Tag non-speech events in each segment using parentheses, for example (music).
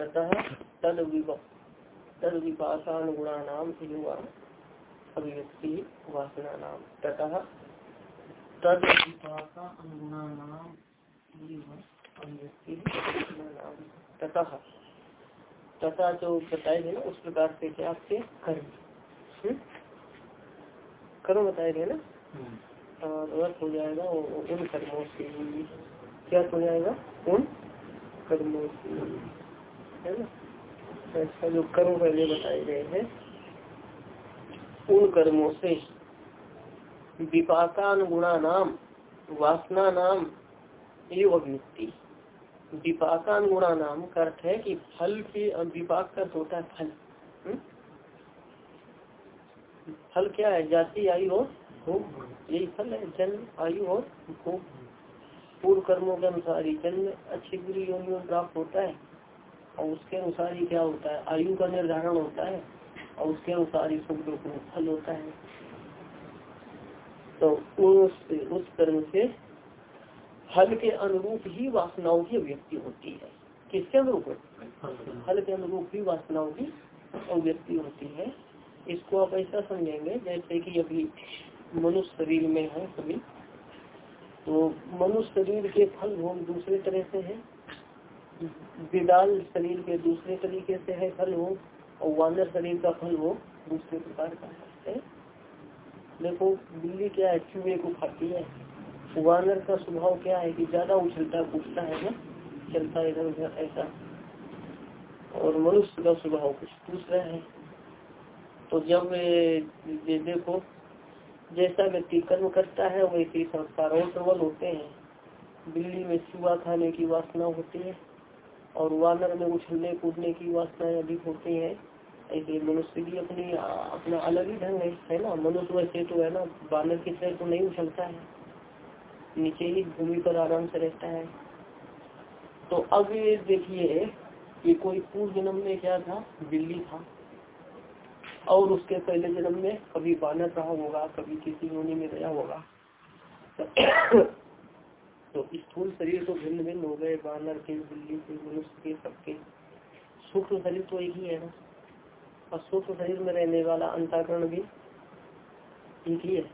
तद तद विपाकानुगुणा नाम अभिव्यक्ति वासना नाम ततः तद विपाकानुगुणा नाम ततः तथा जो बताए गए ना उस प्रकार से क्या आपके कर्म। हम्म? कर्म बताए गए ना? और हो जाएगा उन कर्मों से क्या हो जाएगा? उन कर्मों से है। ना? ऐसा जो कर्म पहले बताए गए हैं उन कर्मों से विपाकानुगुणा नाम वासना नाम एवं अग्निति। विपाकानुगुणा नाम का अर्थ है कि फल के विपाक का होता है फल। हुँ? फल क्या है? जाति, आयु और भोग। यही फल है, जन्म, आयु और भोग। पूर्व कर्मों के अनुसार ही जन्म अच्छी बुरी योनियों प्राप्त होता है, और उसके अनुसार ही क्या होता है? आयु का निर्धारण होता है, और उसके अनुसार ही सुख दुख में फल होता है। तो उस उस कर्म से फल के अनुरूप ही वासनाओं की अभिव्यक्ति होती है। किसके अनुरूप? फल के अनुरूप ही वासनाओं की अभिव्यक्ति होती है। इसको आप ऐसा समझेंगे जैसे कि अभी मनुष्य शरीर में है सभी। तो मनुष्य शरीर के फल भोग दूसरे तरह से है विदाल शरीर के दूसरे तरीके से है फल भोग, और वानर शरीर का फल भोग दूसरे प्रकार का है। देखो, बिल्ली क्या है, चूहे को खाती है। वानर का स्वभाव क्या है कि ज़्यादा उछलता कूदता है ना, चलता इधर उधर ऐसा। और मनुष्य का स्वभाव कुछ दूसरा है। तो जब ये देखो, जैसा व्यक्ति कर्म करता है, वैसे संस्कार और प्रबल होते हैं। बिल्ली में चुआ खाने की वासना होती है और वानर में उछलने कूदने की वासनाएँ अधिक होती है। ऐसे मनुष्य भी अपनी, अपना अलग ही ढंग है है ना? मनुष्य वैसे तो है ना, वानर की तरह तो नहीं उछलता है। नीचे ही भूमि पर आराम से रहता है। तो अब ये देखिए कि कोई पूर्व जन्म में क्या था? बिल्ली था। और उसके पहले जन्म में कभी बानर रहा होगा, कभी किसी योनि में गया होगा। (coughs) तो स्थूल शरीर तो भिन्न भिन्न हो गए, बानर के, बिल्ली के, मनुष्य के, सबके। सूक्ष्म शरीर तो एक ही है ना। और सूक्ष्म शरीर में रहने वाला अंताकरण भी एक ही है।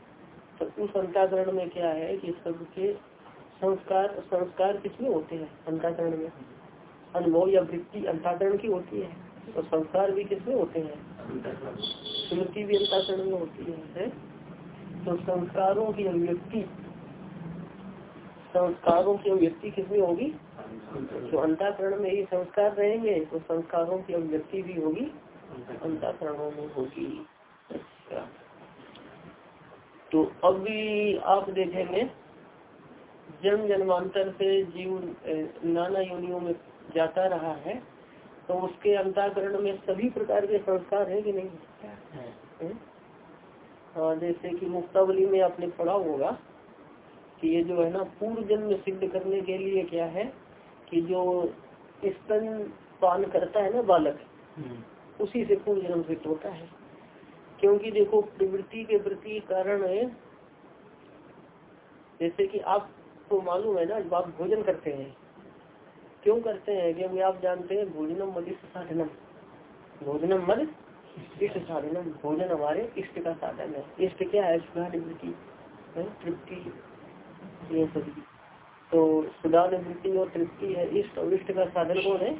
तो उस अंताकरण में क्या है कि सबके संस्कार संस्कार किसमें होते हैं? अंताकरण में। अनुभव या वृत्ति अंताकरण की होती है। तो संस्कार भी किसमें होते हैं? स्मृति भी अंताकरण में होती है। तो संस्कारों की अभिव्यक्ति। संस्कारों की अभिव्यक्ति किसमें होगी? तो अंताकरण में ही संस्कार रहेंगे तो संस्कारों की अभिव्यक्ति भी होगी। अंताकरणों में होगी। अच्छा। तो अभी आप देखेंगे जन्म जन्मांतर से जीव नाना योनियों में जाता रहा है। तो उसके अंताकरण में सभी प्रकार के संस्कार है कि नहीं? हाँ। जैसे कि मुक्तावली में आपने पढ़ा होगा कि ये जो है ना पूर्व जन्म सिद्ध करने के लिए क्या है कि जो स्तन पान करता है ना बालक हम्म। उसी से पूर्व जन्म सिद्ध होता है। क्योंकि देखो प्रवृत्ति के प्रति कारण है जैसे कि आपको मालूम है ना जब आप भोजन करते हैं क्यों करते हैं? क्योंकि आप जानते हैं भोजनम मद साधनम। भोजनम मद इष्ट साधनम। भोजन हमारे इष्ट का साधन है। इष्ट क्या है? सुधा निवृत्ति तृप्ति। ये सभी तो सुधा निवृत्ति और तृप्ति है। इष्ट और इष्ट का साधन कौन है?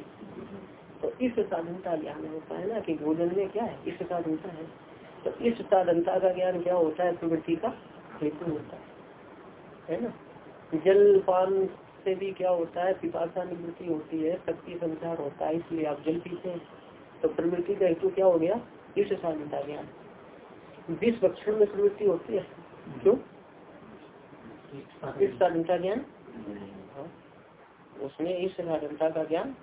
तो इष्ट साधनता ज्ञान होता है ना कि भोजन में क्या है? इष्ट साधनता है। तो इष्ट साधनता का ज्ञान क्या होता है? प्रवृत्ति का हेतु होता है। है ना? जल, पान से भी क्या होता है पिपाशा निवृत्ति होती है, शक्ति संचार होता है, इसलिए आप जल पीते हैं। तो प्रवृत्ति का हेतु क्या हो गया? इस स्वाधीनता ज्ञान विष भक्षण में प्रवृत्ति होती है। क्यों? इस स्वाधीनता ज्ञान। उसमें इस साधनता का ज्ञान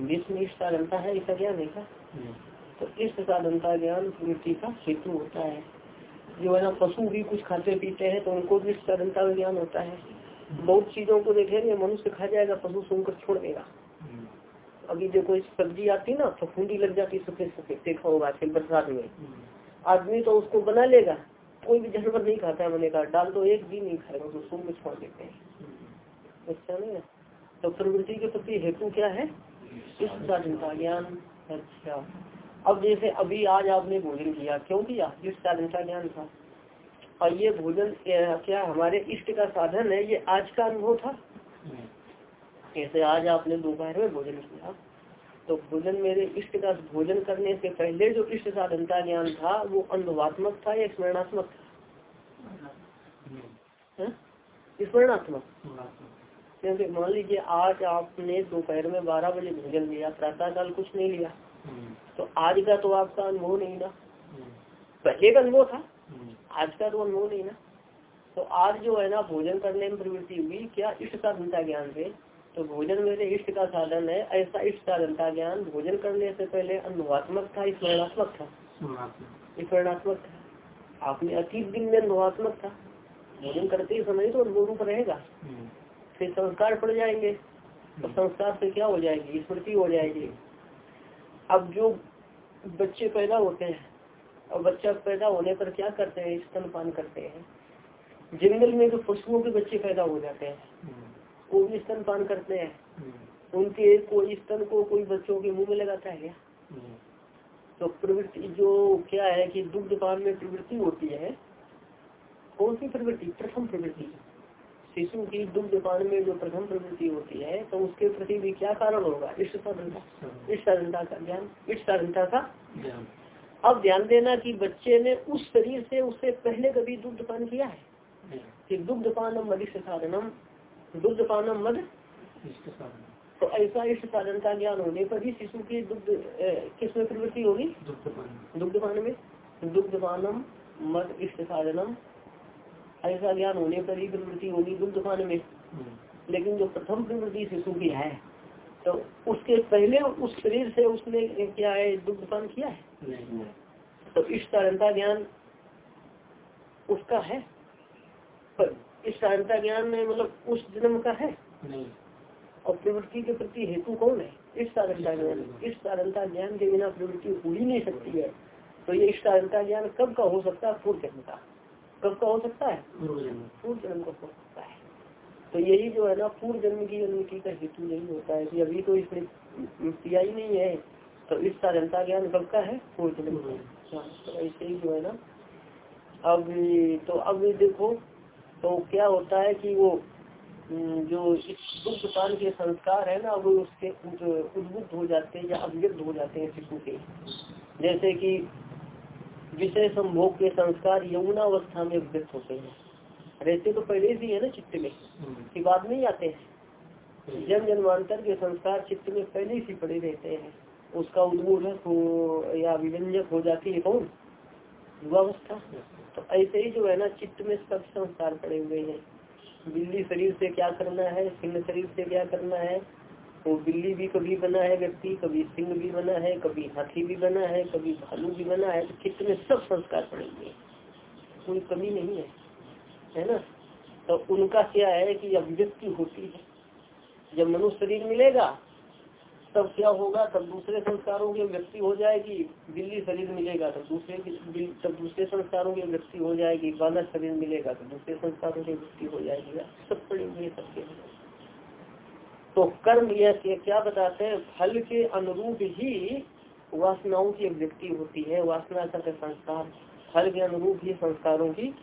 विष में इस स्वाधीनता है इसका ज्ञान है क्या? तो इस साधनता ज्ञान प्रवृत्ति का हेतु होता है। जो है ना, पशु भी कुछ खाते पीते हैं तो उनको भी स्वाधीनता का ज्ञान होता है। बहुत चीज़ों को देखेंगे मनुष्य खा जाएगा पशु सुनकर छोड़ देगा। अभी जो कोई सब्ज़ी आती ना तो फूडी लग जाती सफ़ेद सफ़ेद देखा होगा आजकल बरसात में। आदमी तो उसको बना लेगा कोई भी जानवर नहीं खाता है मैंने कहा डाल दो एक भी नहीं खाएगा तो सुन में छोड़ देते हैं। अच्छा नहीं तो प्रवृत्ति के प्रति हेतु क्या है? इस स्वाधीनता ज्ञान। अच्छा। अब जैसे अभी आज आपने भोजन किया क्यों किया? जिस स्वाधीनता ज्ञान था। और ये भोजन क्या हमारे इष्ट का साधन है? ये आज का अनुभव था? जैसे आज आपने दोपहर में भोजन किया तो भोजन मेरे इष्ट का भोजन करने से पहले जो इष्ट साधनता ज्ञान था वो अनुभवात्मक था या स्मरणात्मक था? स्मरणात्मक। क्योंकि मान लीजिए आज आपने दोपहर में बारह बजे भोजन लिया प्रातः काल कुछ नहीं लिया तो आज का तो आपका अनुभव नहीं ना पहले का अनुभव था? आज का तो अनुभव नहीं ना। तो आज जो है ना भोजन करने में प्रवृत्ति हुई क्या इष्ट साधनता ज्ञान से? तो भोजन मेरे इष्ट का साधन है ऐसा इष्ट साधनता ज्ञान। भोजन करने से पहले अनुभवात्मक था स्मरणात्मक था। स्मरणात्मक। था। आपने अतीत दिन में अनुभवात्मक था। भोजन करते ही समय तो अनुभव रूप रहेगा। फिर संस्कार पड़ जाएँगे। तो संस्कार से क्या हो जाएगी? स्मृति हो जाएगी। अब जो बच्चे पैदा होते हैं और बच्चा पैदा होने पर क्या करते हैं? स्तनपान करते हैं। जंगल में जो पशुओं के बच्चे पैदा हो जाते हैं। वो भी स्तनपान करते हैं। उनके कोई स्तन को कोई बच्चों के मुँह में लगाता है क्या? तो प्रवृत्ति जो क्या है कि दुग्ध पान में प्रवृत्ति होती है कौन सी प्रवृत्ति? प्रथम प्रवृत्ति। शिशु की दुग्ध पान में जो प्रथम प्रवृत्ति होती है तो उसके प्रति भी क्या कारण होगा? इष्ट साधनता इष्ट का ज्ञान। इष्ट साधनता का अब ध्यान देना कि बच्चे ने उस शरीर से उससे पहले कभी दुग्ध पान किया है? कि दुग्ध पानम साधनम दुग्ध पानम मद तो ऐसा इष्ट साधन का ज्ञान होने पर ही शिशु की दुग्ध किसमें प्रवृत्ति होगी? दुग्ध पान में। दुग्ध पानम मद इष्ट साधनम। ऐसा ज्ञान होने पर ही प्रवृत्ति होगी दुग्ध पान में। लेकिन जो प्रथम प्रवृत्ति शिशु की है तो उसके पहले उस शरीर से उसने क्या है दुग्ध पान किया है? तो इस सारणता ज्ञान उसका है? पर इस सारणता ज्ञान में मतलब उस जन्म का है? नहीं। और प्रवृत्ति के प्रति हेतु कौन है? इस सारणता ज्ञान। इस सारणता ज्ञान के बिना प्रवृत्ति हो ही नहीं सकती है। तो ये इस सारणता ज्ञान कब का हो सकता है? पूर्व जन्म का। कब का हो सकता है? पूर्व जन्म। का हो सकता है। तो यही जो है ना पूर्व जन्म की अनुमति का हेतु यही होता है। कि अभी तो इसमें किया ही नहीं है। तो इस साधनता ज्ञान कब का है पूर्व जन्म तो ऐसे ही जो है ना अब तो अब देखो तो क्या होता है कि वो जो इस के संस्कार है ना वो उसके उद्बुद्ध हो जाते हैं या अभिव्यक्त हो जाते हैं शिशु के। जैसे कि विषय संभोग के संस्कार यमुनावस्था में व्यक्त होते हैं। रहते तो पहले से है ना चित्त में बाद में नहीं आते हैं। जन्म जन्मांतर के संस्कार चित्त में पहले से पड़े रहते हैं। उसका उद्बोधक हो या विव्यंजक हो जाती है कौन? युवावस्था। तो ऐसे ही जो है ना, चित्त में सब संस्कार पड़े हुए हैं। बिल्ली शरीर से क्या करना है? सिंह शरीर से क्या करना है? वो तो बिल्ली भी कभी बना है व्यक्ति, कभी सिंह भी बना है, कभी हाथी भी बना है, कभी भालू भी बना है तो चित्त में सब संस्कार पड़ेंगे कोई कमी नहीं है है ना? तो उनका क्या है कि अभिव्यक्ति होती है। जब मनुष्य शरीर मिलेगा तब क्या होगा? तब दूसरे संस्कारों की व्यक्ति हो जाएगी, बिल्ली शरीर मिलेगा, तब दूसरे तब दूसरे संस्कारों की व्यक्ति हो जाएगी बानर शरीर मिलेगा तो दूसरे संस्कारों की व्यक्ति हो जाएगी। सब पड़ेंगे सबके। तो कर्म यह क्या बताते हैं? फल के अनुरूप ही वासनाओं की अभिव्यक्ति होती है, वासना का संस्कार, फल के अनुरूप ही संस्कारों की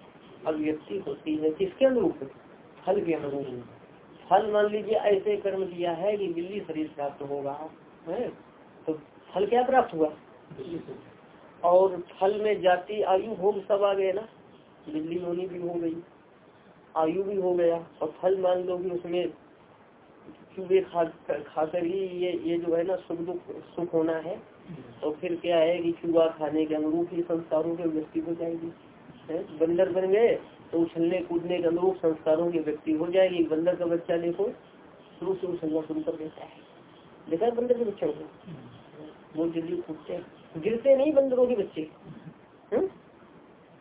अभिव्यक्ति होती है। किसके अनुरूप? फल के अनुरूप। फल मान लीजिए ऐसे कर्म किया है कि बिल्ली शरीर प्राप्त होगा है तो फल क्या प्राप्त हुआ? और फल में जाति आयु भोग सब आ गए ना, बिल्ली होनी भी हो गई, आयु भी हो गया, और फल मान लो कि उसमें चूहे खा, खाकर ही ये ये जो है ना सुख दुख, सुख होना है तो फिर क्या है कि चूहा खाने के अनुरूप ही संस्कारों के व्यक्ति हो जाएगी। है बंदर बन गए तो उछलने कूदने के अनुरूप संस्कारों की व्यक्ति हो जाएगी। बंदर का बच्चा देखो शुरू से उछलना शुरू कर देता है। देखा है बंदर के बच्चों को? बहुत जल्दी कूदते गिरते नहीं बंदरों के बच्चे।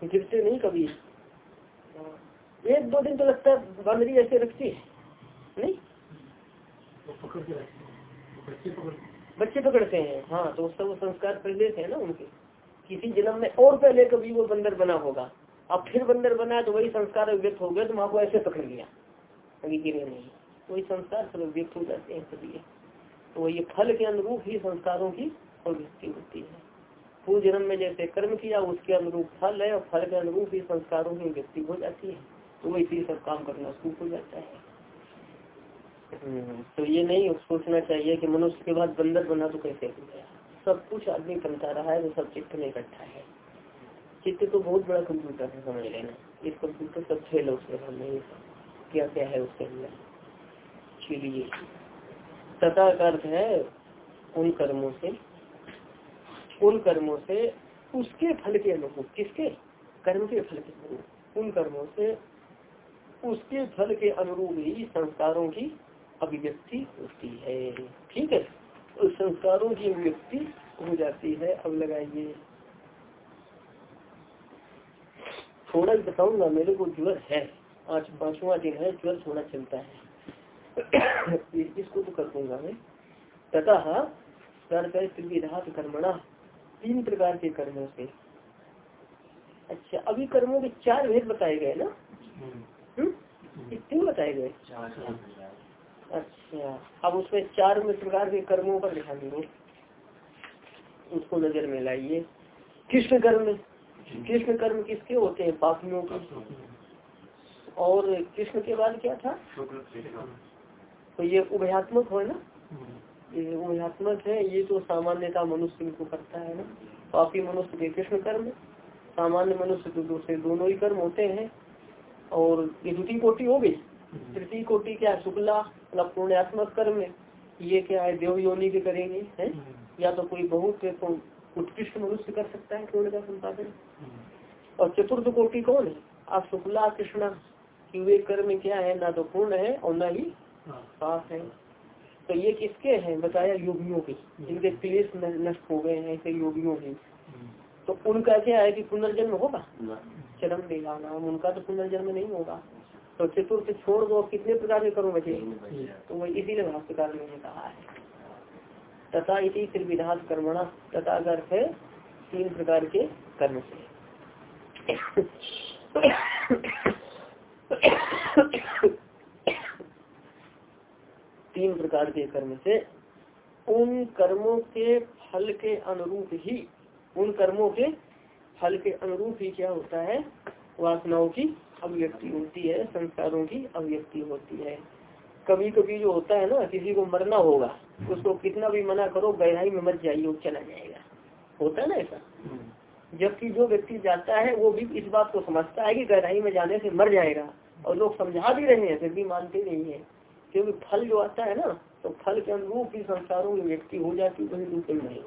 गिरते नहीं कभी। एक दो दिन तो लगता है बंदरी ऐसे रखती है। नहीं? बच्चे पकड़ते हैं हाँ तो सब संस्कार पहले थे ना उनके। किसी जन्म में और पहले कभी वो बंदर बना होगा। अब फिर बंदर बना तो वही संस्कार व्यक्त हो गया तो माँ को ऐसे पकड़ लिया। अभी गिरे नहीं। वही संस्कार सब व्यक्त हो जाते हैं सभी। तो ये फल के अनुरूप ही संस्कारों की अभिव्यक्ति होती है। पूर्व जन्म में जैसे कर्म किया उसके अनुरूप फल है और फल के अनुरूप ही संस्कारों की व्यक्ति हो जाती है। तो वैसे सब काम करना शुरू हो जाता है। हम्म, तो ये नहीं सोचना चाहिए कि मनुष्य के बाद बंदर बना तो कैसे हो गया? सब कुछ आदमी बनता रहा है, वो सब चित्त में इकट्ठा है। चित्त तो बहुत बड़ा कंप्यूटर है समझ लेना इस कंप्यूटर सब है उसके सामने क्या क्या है उसके अंदर? चलिए तथा अर्थ है, उन कर्मों से, उन कर्मों से उसके फल के अनुरूप। किसके? कर्म के फल के अनुरूप। उन कर्मों से उसके फल के अनुरूप ही संस्कारों की अभिव्यक्ति होती है। ठीक है? तो संस्कारों की अभिव्यक्ति हो जाती है। अब लगाइए। थोड़ा बताऊँगा मेरे को ज्वर है। आज पांचवा दिन है ज्वर थोड़ा चलता है। (coughs) इसको तो कर दूँगा मैं। तथा त्रिविधात कर्मणा तीन प्रकार के कर्मों से। अच्छा अभी कर्मों के चार भेद बताए गए ना? हम्म, हम्म? बताए गए। अच्छा। अब उसमें चार प्रकार के कर्मों पर ध्यान दो। उसको नज़र में लाइए। कृष्ण कर्म। कृष्ण कर्म किसके होते हैं? पापियों के। और कृष्ण के बाद क्या था? तो ये उभयात्मक हो ना? ये उभयात्मक है ये तो सामान्यता मनुष्य को करता है ना? पापी मनुष्य के कृष्ण कर्म सामान्य मनुष्य तो दूसरे दोनों ही कर्म होते हैं। और ये द्वितीय कोटि हो गई। तृतीय कोटि क्या? शुक्ला। मतलब पुण्यात्मक कर्म ये क्या है देव योनि के करेंगे है? या तो कोई बहुत उत्कृष्ट मनुष्य कर सकता है पुण्य का संपादन? और चतुर्थ कोटि कौन है? आप शुक्ला कृष्णा कि वे कर्म क्या है ना तो पूर्ण है और न ही पाप है। तो ये किसके हैं? बताया योगियों के। जिनके क्लेश नष्ट हो गए हैं ऐसे योगियों के। तो उनका क्या है कि पुनर्जन्म होगा? चरम देगा नाम। उनका तो पुनर्जन्म नहीं होगा। तो चतुर्थ छोड़ दो कितने प्रकार के कर्म बचे? तो वही इसीलिए भाष्यकार ने कहा है। तथा इसी त्रिविधात कर्मणा तथा अर्थ है तीन प्रकार के कर्म से। तीन प्रकार के कर्म से उन कर्मों के फल के अनुरूप ही उन कर्मों के फल के अनुरूप ही क्या होता है? वासनाओं की अभिव्यक्ति होती है संस्कारों की अभिव्यक्ति होती है। कभी कभी जो होता है ना किसी को मरना होगा उसको कितना भी मना करो गहराई में मत जाइए वो चला जाएगा। होता है ना ऐसा? जबकि जो व्यक्ति जाता है वो भी इस बात को समझता है कि गहराई में जाने से मर जाएगा। और लोग समझा भी रहे हैं फिर भी मानते नहीं है। क्योंकि फल जो आता है ना तो फल के अनुरूप ही संसारों में व्यक्ति हो जाती वही दूसरे नहीं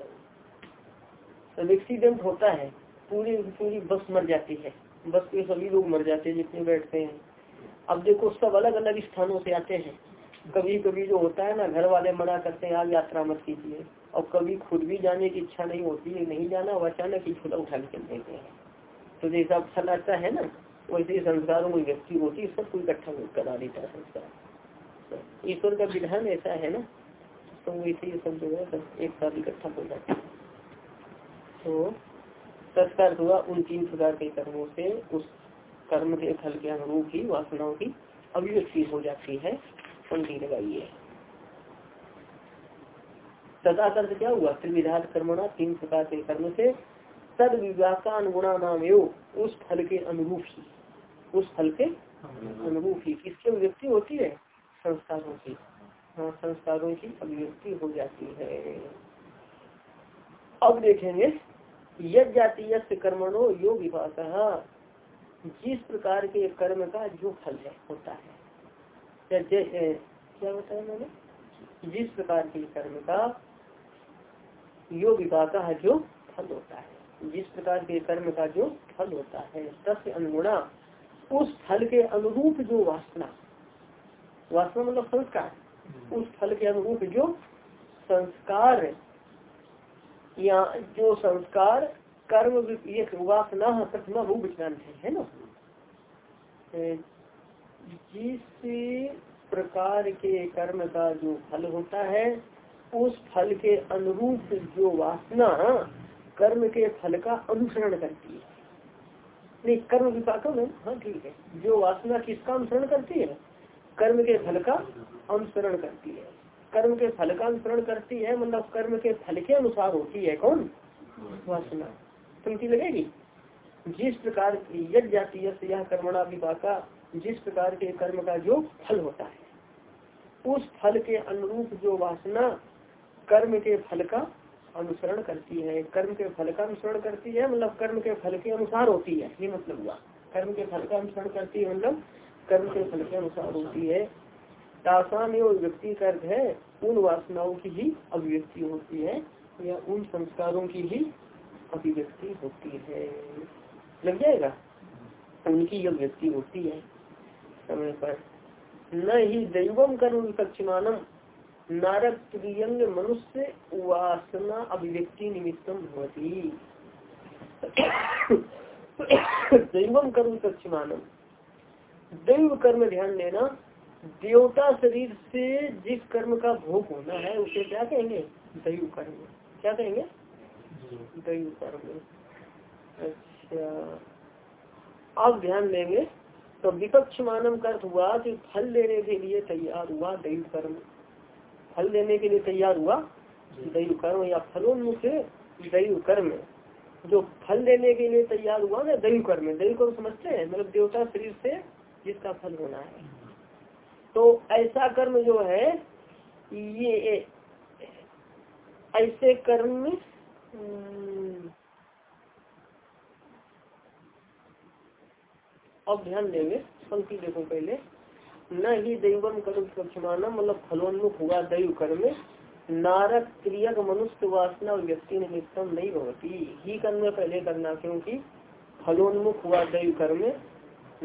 तो एक्सीडेंट होता है पूरी पूरी बस मर जाती है। बस के सभी लोग मर जाते हैं जितने बैठते हैं। अब देखो, सब अलग अलग स्थानों से आते हैं। कभी कभी जो होता है ना घर वाले मना करते हैं आप यात्रा मत कीजिए। और कभी खुद भी जाने की इच्छा नहीं होती है, नहीं जाना और अचानक ही खुदा उठा के चल देते हैं। तो जैसा फल आता है ना, वैसे ही संस्कारों में व्यक्ति होती है सबको इकट्ठा करा देता है संस्कार ईश्वर का विधान ऐसा है ना तो वैसे ही सब जो है, सब एक साथ इकट्ठा हो जाता है। तो तत्कार हुआ, उन तीन प्रकार के कर्मों से उस कर्म के फल के अनुरूप ही वासनाओं की अभिव्यक्ति हो जाती है पंक्ति लगाइए तथा कर्थ क्या हुआ? त्रिविधात कर्मणा, तीन प्रकार के कर्म से तद विवाका अनुगुणा नाम उस फल के अनुरूप ही, उस फल के अनुरूप ही। किसकी अभिव्यक्ति होती है? संस्कारों की। हाँ संस्कारों की अभिव्यक्ति हो जाती है। अब देखेंगे यद जातीय कर्मणो योग विभाग जिस प्रकार के कर्म का जो फल है होता है। क्या बताया मैंने? जिस प्रकार के कर्म का योग विभाग का जो फल होता है। जिस प्रकार के कर्म का जो फल होता है सबसे अनुगुणा उस फल के अनुरूप जो वासना वासना मतलब संस्कार। उस फल के अनुरूप जो संस्कार या जो संस्कार कर्म ये वासना प्रथमा रूप है ना? जिस प्रकार के कर्म का जो फल होता है, उस फल के अनुरूप जो वासना कर्म के फल का अनुसरण करती है। नहीं, कर्म विपाक में हाँ ठीक है। जो वासना किसका अनुसरण करती है? कर्म के फल का अनुसरण करती है। कर्म के फल का अनुसरण करती है मतलब कर्म के फल के अनुसार होती है। कौन? वासना। पंक्ति लगेगी? जिस प्रकार यज्ञ जाती यह कर्मणा विपाका जिस प्रकार के कर्म का जो फल होता है, उस फल के अनुरूप जो वासना कर्म के फल का अनुसरण करती है। कर्म के फल का अनुसरण करती है मतलब कर्म के फल के अनुसार होती है। ये मतलब हुआ। कर्म के फल का अनुसरण करती है मतलब कर्म के फल के अनुसार होती है। तासान एवं व्यक्ति का अर्थ है उन वासनाओं की ही अभिव्यक्ति होती है या उन संस्कारों की ही अभिव्यक्ति होती है। लग जाएगा? उनकी अभिव्यक्ति होती है। समय पर न ही दैवम कर्म विपक्षमानम नारक प्रियंग मनुष्य वासना अभिव्यक्ति निमित्तम होती (coughs) दैवम कर्म विपक्षमानम दैव कर्म ध्यान देना देवता शरीर से जिस कर्म का भोग होना है, उसे क्या कहेंगे? दैव कर्म क्या कहेंगे? दैव कर्म अच्छा। आप ध्यान देंगे तो विपक्ष मानव का अर्थ हुआ कि फल देने के लिए तैयार हुआ दैव कर्म फल देने के लिए तैयार हुआ दैव कर्म या फलों फलोन्मुख दैव कर्म जो फल देने के लिए तैयार हुआ ना दैव कर्म दैव कर्म समझते हैं मतलब देवता शरीर से जिसका फल होना है। तो ऐसा कर्म जो है, ये ऐसे कर्म, अब ध्यान देंगे, पंक्ति देखो पहले। न ही दैवम कर्म सक्षमाना मतलब फलोन्मुख हुआ दैव कर्म नारक क्रियक मनुष्य वासना व्यक्ति निमित्तम नहीं होती ही कर्म पहले करना, क्योंकि फलोन्मुख हुआ दैव कर्म,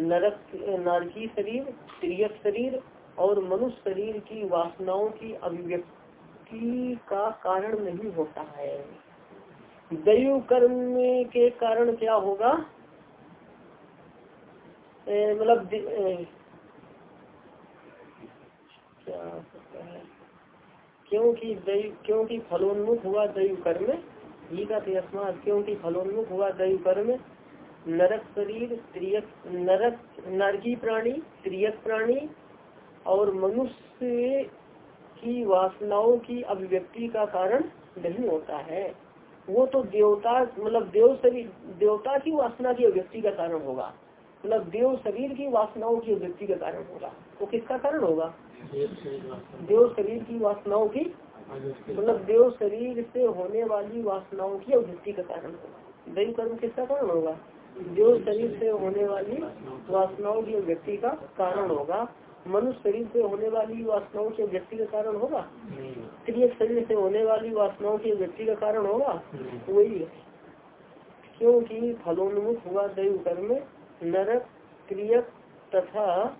नरक, नारकी शरीर क्रियक शरीर और मनुष्य शरीर की वासनाओं की अभिव्यक्ति का कारण नहीं होता है। दैव कर्म के कारण क्या होगा? मतलब क्योंकि दैव, क्योंकि फलोन्मुख हुआ दैव कर्म ही का अस्मात, क्योंकि फलोन्मुख हुआ दैव कर्म, नरक शरीर, त्रियक, नरक, नरकी प्राणी, त्रियक प्राणी और मनुष्य की वासनाओं की अभिव्यक्ति का कारण नहीं होता है। वो तो देवता मतलब देव शरीर, देवता की वासना की अभिव्यक्ति का कारण होगा। मतलब देव शरीर की वासनाओं की अभिव्यक्ति का कारण होगा। वो किसका कारण होगा? देव शरीर की वासनाओं की मतलब देव शरीर से होने वाली वासनाओं की अभिव्यक्ति का कारण होगा। दैव कर्म किसका कारण होगा? देव शरीर से होने वाली वासनाओं की अभिव्यक्ति का कारण होगा। मनुष्य शरीर से होने वाली वासनाओं की व्यक्ति का कारण होगा? स्त्री शरीर से होने वाली वासनाओं की व्यक्ति का कारण होगा? वही है। क्योंकि फलोन्मुख हुआ दैव कर्म नरक क्रियक तथा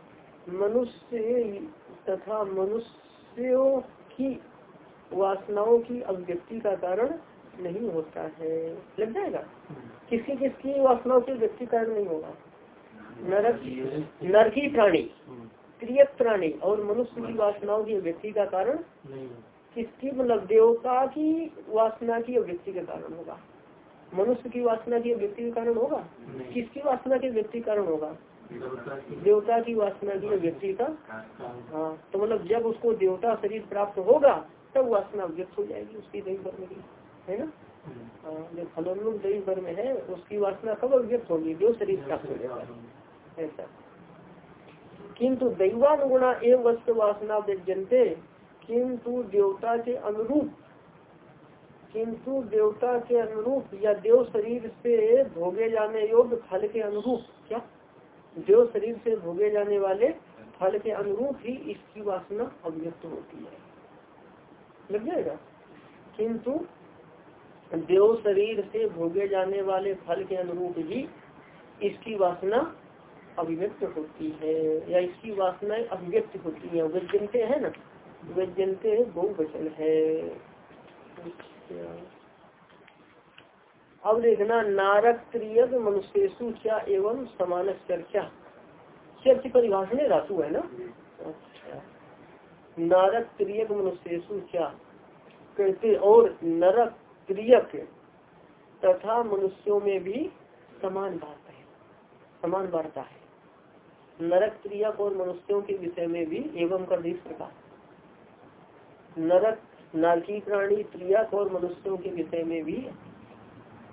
मनुष्य तथा मनुष्यों की वासनाओं की अभिव्यक्ति का कारण नहीं होता है। लग जाएगा? किसी किसकी वासनाओं की व्यक्ति कारण नहीं होगा? नरक नरकी प्राणी। क्रियक प्राणी और मनुष्य की वासनाओं की व्यक्ति का कारण किसकी? मतलब देवता की वासना की अभिव्यक्ति का कारण होगा। मनुष्य की वासना की व्यक्ति के कारण होगा? किसकी वासना के व्यक्ति कारण होगा? देवता की। वासना की व्यक्ति का हाँ। तो मतलब जब उसको देवता शरीर प्राप्त होगा तब वासना व्यक्त हो जाएगी उसकी दैव भर में है ना? हाँ जो फलोन्मुख भर में है उसकी वासना कब अभिव्यक्त होगी? देव शरीर प्राप्त हो जाएगा। ऐसा। किंतु दैवानुगुणा एवं वस्तु वासना व्यजनते किंतु देवता के अनुरूप, किंतु देवता के अनुरूप या देव शरीर से भोगे जाने योग्य फल के अनुरूप, क्या? देव शरीर से भोगे जाने वाले फल के अनुरूप ही इसकी वासना अव्यक्त होती है। लग जाएगा? किंतु देव शरीर से भोगे जाने वाले फल के अनुरूप ही इसकी वासना अभिव्यक्त होती है, या इसकी वासनाएँ अभिव्यक्त होती है व्यजनते है ना व्यजनते बहुवचन है अब देखना नारक त्रियक मनुष्यु क्या एवं समान चर्चा चर्च परिभाषण धातु है ना? अच्छा। नारक त्रियक मनुष्यु क्या? कहते, और नरक त्रियक तथा मनुष्यों में भी समान बात है। समान वार्ता है। नरक क्रियक और मनुष्यों के विषय में भी एवं कर इस प्रकार नरक नारकी प्राणी त्रियक और मनुष्यों के विषय में भी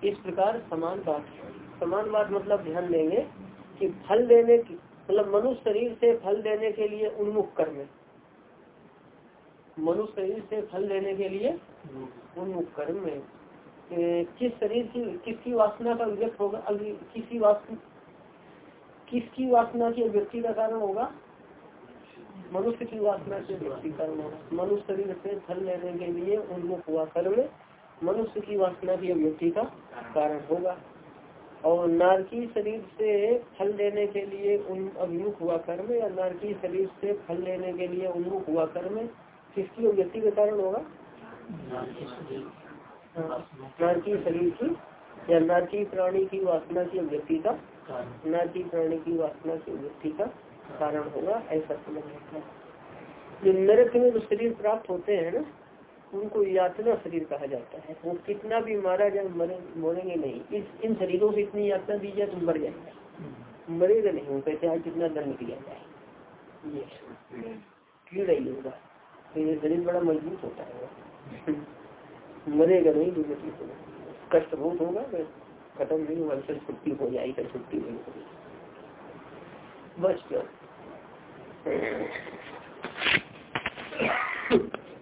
इस प्रकार समान बात समान बात मतलब ध्यान देंगे कि फल देने की मतलब मनुष्य शरीर से फल देने के लिए उन्मुख कर्म मनुष्य शरीर से फल देने के लिए उन्मुख कर्म में किस शरीर की, किसकी वासना का व्यक्त होगा किसी वासना किसकी वासना की व्यक्ति का कारण होगा? मनुष्य की वासना से व्यक्ति कारण होगा। मनुष्य शरीर से फल लेने के लिए उन्मुख हुआ कर्म मनुष्य की वासना की अभिव्यक्ति का कारण होगा। और नारकी शरीर से फल लेने के लिए उन अभिमुख हुआ कर्म या नारकी शरीर से फल लेने के लिए उन्मुख हुआ कर्म किसकी अभिव्यक्ति के कारण होगा? नारकी शरीर की या नारकी प्राणी की वासना की अभिव्यक्ति का नारकी प्राणी की वासना की अभिव्यक्ति का कारण होगा, ऐसा समझ जो नरक में जो शरीर प्राप्त होते हैं ना, उनको यातना शरीर कहा जाता है। वो कितना भी मारा जाए, मरे, मरेंगे नहीं। इस, इन शरीरों से इतनी यातना दी जाए तो मर जाएगा। मरेगा नहीं उनका चाहे कितना दंड दिया जाए। ये कीड़ा ही होगा। तो ये शरीर बड़ा मज़बूत होता है। (laughs) मरेगा नहीं दुर्गति होगा कष्ट बहुत होगा खत्म नहीं हुआ फिर छुट्टी हो जाएगी छुट्टी नहीं होगी। बस।